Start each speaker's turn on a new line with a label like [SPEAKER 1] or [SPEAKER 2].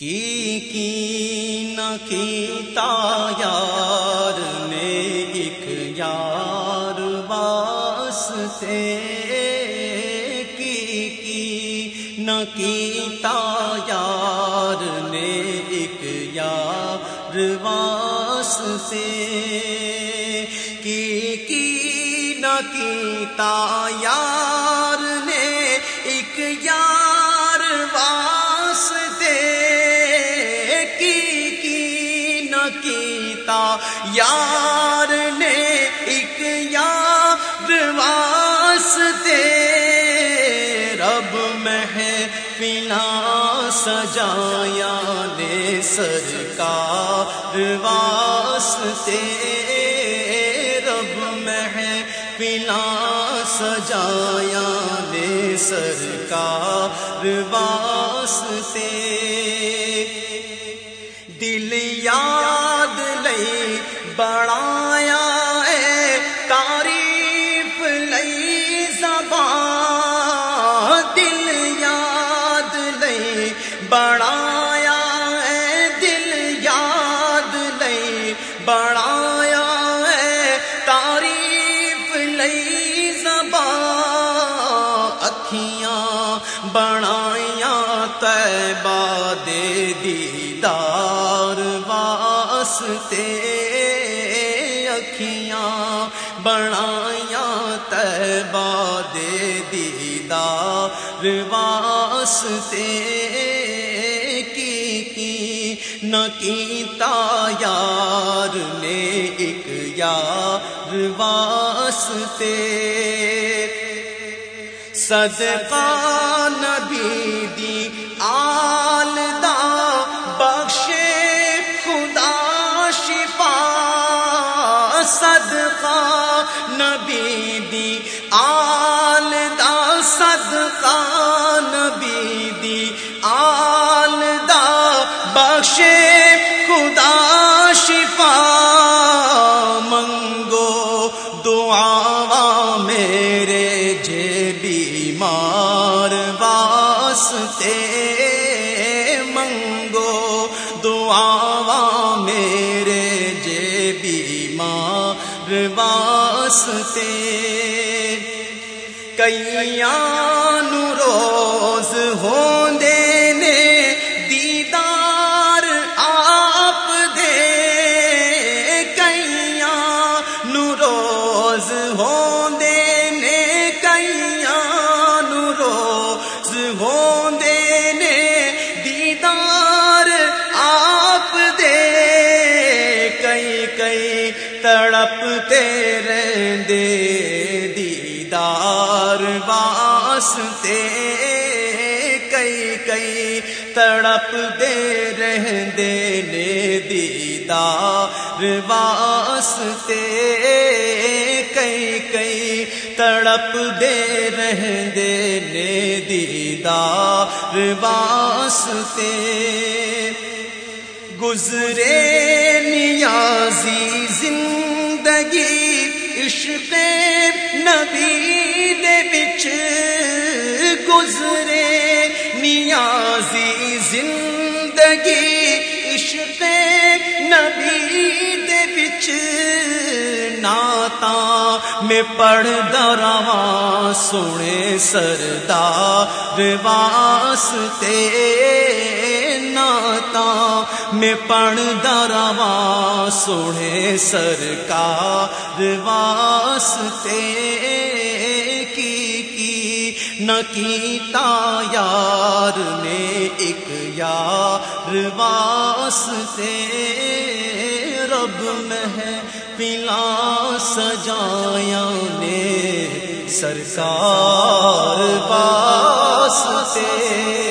[SPEAKER 1] کی کی نہ کیتا یار نے ایک یار واسطے کی کی نہ کیتا یار نے ایک یار واسطے کی کی نہ کیتا یار نے ایک یار کیتا یار نے ایک یار واسطے رب میں پلا سجایا نے سرکار واسطے رب میں پلا سجایا نے سرکار واسطے دل یاد لئی بڑایا اے تعریف لئی زبان اکھیاں بڑائیاں تیبہ دے دیدار واسطے۔ اکھیاں بڑائیاں تیبہ دے دیدار واسطے۔ نہ کیتا یار نے ایک یار واسطے۔ صدقہ نبی دی آل دا بخشے خدا شفا۔ صدقہ نبی دی آل بخشے خدا شفا منگو دعا میرے جے بیمار واسطے منگو دعا میرے جے بیمار واسطے کئیان روز ہوندے نے تڑپتے رہندے دیدار واسطے کئی کئی تڑپ دے رہندے نے دیدار واسطے کئی کئی تڑپ دے رہندے نے دیدار واسطے گزرے نیازی زندگی عشق نبی دے بچ گزرے، نیازی زندگی عشق نبی دے بچ ناتا میں پڑھ درواں سونے سردار واسطے ناتا میں پڑھ درواں سونے سرکار واسطے کی کی نہ کیتا یار نے ایک یار واسطے۔ رب میں پلا سجایا نے سرکار واسطے۔